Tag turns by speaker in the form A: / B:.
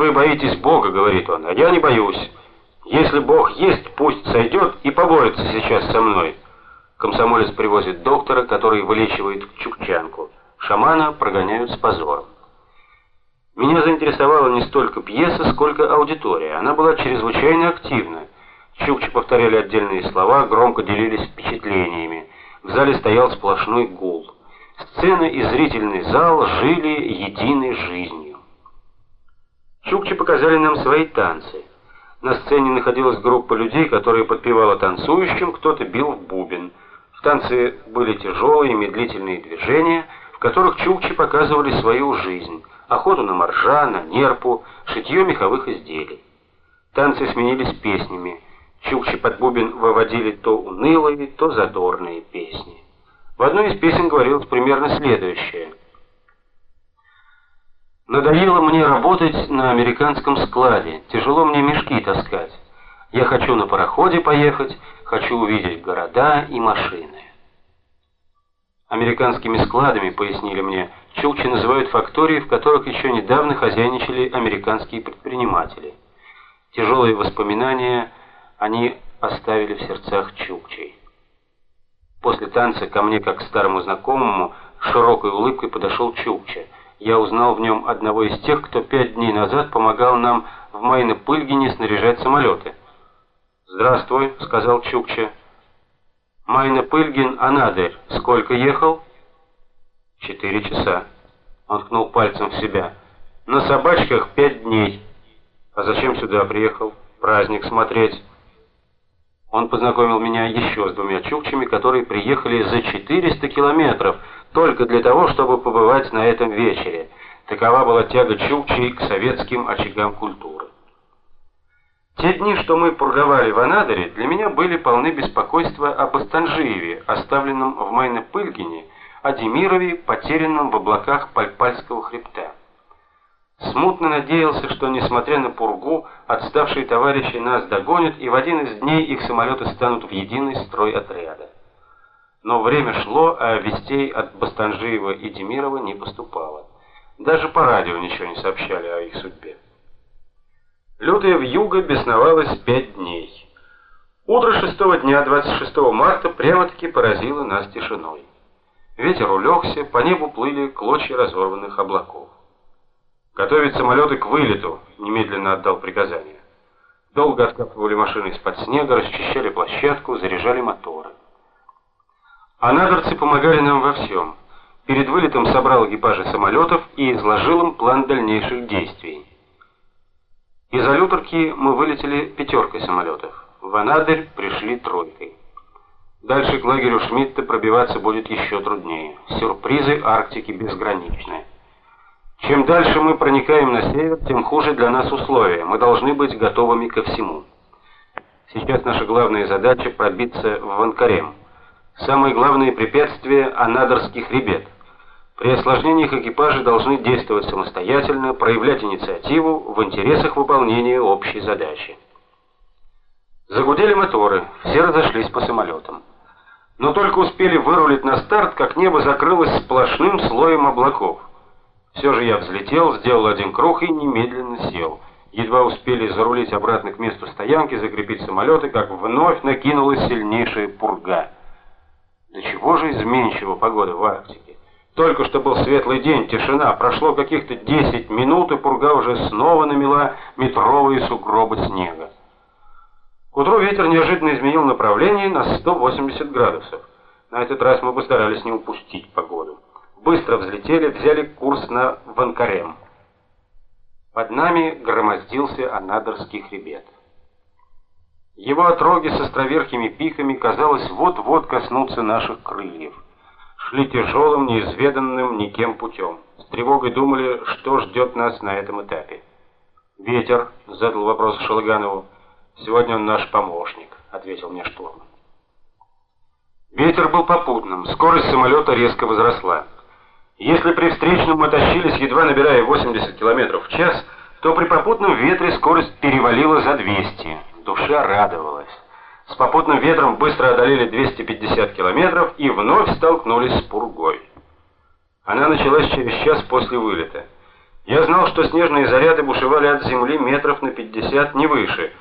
A: вы боитесь Бога, говорит он, а я не боюсь. Если Бог есть, пусть сойдет и поборется сейчас со мной. Комсомолец привозит доктора, который вылечивает чукчанку. Шамана прогоняют с позором. Меня заинтересовала не столько пьеса, сколько аудитория. Она была чрезвычайно активна. Чукчи повторяли отдельные слова, громко делились впечатлениями. В зале стоял сплошной гул. Сцена и зрительный зал жили единой жизнью. Чукчи показали нам свои танцы. На сцене находилась группа людей, которые подпевала танцующим, кто-то бил в бубен. В танце были тяжелые медлительные движения, в которых чукчи показывали свою жизнь: охоту на моржа, на нерпу, шитье меховых изделий. Танцы сменились песнями. Чукчи под бубен выводили то унылые, то задорные песни. В одной из песен говорилось примерно следующее: Надоело мне работать на американском складе, тяжело мне мешки таскать. Я хочу на пароходе поехать, хочу увидеть города и машины. Американскими складами, пояснили мне, чукчи называют фактории, в которых еще недавно хозяйничали американские предприниматели. Тяжелые воспоминания они оставили в сердцах чукчей. После танца ко мне, как к старому знакомому, с широкой улыбкой подошел Чукча – я узнал в нем одного из тех, кто пять дней назад помогал нам в Майна-Пыльгине снаряжать самолеты. "Здравствуй", сказал Чукча. "Майна-Пыльгин, Анадырь, сколько ехал?" «Четыре часа". Он ткнул пальцем в себя. "На собачках пять дней. А зачем сюда приехал? Праздник смотреть?" Он познакомил меня еще с двумя чукчами, которые приехали за 400 километров только для того, чтобы побывать на этом вечере. Такова была тяга чукчей к советским очагам культуры. Те дни, что мы пурговали в Анадыре, для меня были полны беспокойства об Останжиеве, оставленном в Майно-Пыльгине, о Демирове, потерянном в облаках Пальпальского хребта. Смутно надеялся, что несмотря на пургу, отставшие товарищи нас догонят, и в один из дней их самолеты станут в единый строй отряда. Но время шло, а вестей от Бастанжиева и Демирова не поступало. Даже по радио ничего не сообщали о их судьбе. Лютая вьюга бесновалась пять дней. Утро шестого дня, 26 марта, прямо-таки поразило нас тишиной. Ветер улегся, по небу плыли клочья разорванных облаков. Готовить самолеты к вылету, немедленно отдал приказание. Долго откапывали машины из-под снега, расчищали площадку, заряжали моторы. Анадырцы помогали нам во всем. Перед вылетом собрал экипажи самолетов и изложил им план дальнейших действий. Из Алюторки мы вылетели пятеркой самолетов. В Анадырь пришли тройкой. Дальше к лагерю Шмидта пробиваться будет еще труднее. Сюрпризы Арктики безграничны. Чем дальше мы проникаем на север, тем хуже для нас условия. Мы должны быть готовыми ко всему. Сейчас наша главная задача пробиться в Ванкарем. Самое главное препятствие Анадырский хребет. При осложнениях экипажи должны действовать самостоятельно, проявлять инициативу в интересах выполнения общей задачи. Загудели моторы, все разошлись по самолетам. Но только успели вырулить на старт, как небо закрылось сплошным слоем облаков. Все же я взлетел, сделал один круг и немедленно сел. Едва успели зарулить обратно к месту стоянки, закрепить самолеты, как вновь накинулась сильнейшая пурга. Да чего же изменчива погода в Арктике? Только что был светлый день, тишина, прошло каких-то 10 минут, и пурга уже снова намела метровые сугробы снега. К утру ветер неожиданно изменил направление на 180 градусов. На этот раз мы постарались не упустить погоду быстро взлетели, взяли курс на Ванкарем. Под нами громоздился Анадырский хребет. Его отроги с островерхими пиками, казалось, вот-вот коснутся наших крыльев. Шли тяжелым, неизведанным никем путем. С тревогой думали, что ждет нас на этом этапе. Ветер задал вопрос Шалаганову. Сегодня он наш помощник, ответил мне штурман. Ветер был попутным, скорость самолета резко возросла. Если при встречном мы тащились, едва набирая 80 км в час, то при попутном ветре скорость перевалила за 200. Душа радовалась. С попутным ветром быстро одолели 250 км и вновь столкнулись с пургой. Она началась через час после вылета. Я знал, что снежные заряды бушевали от земли метров на 50 не выше.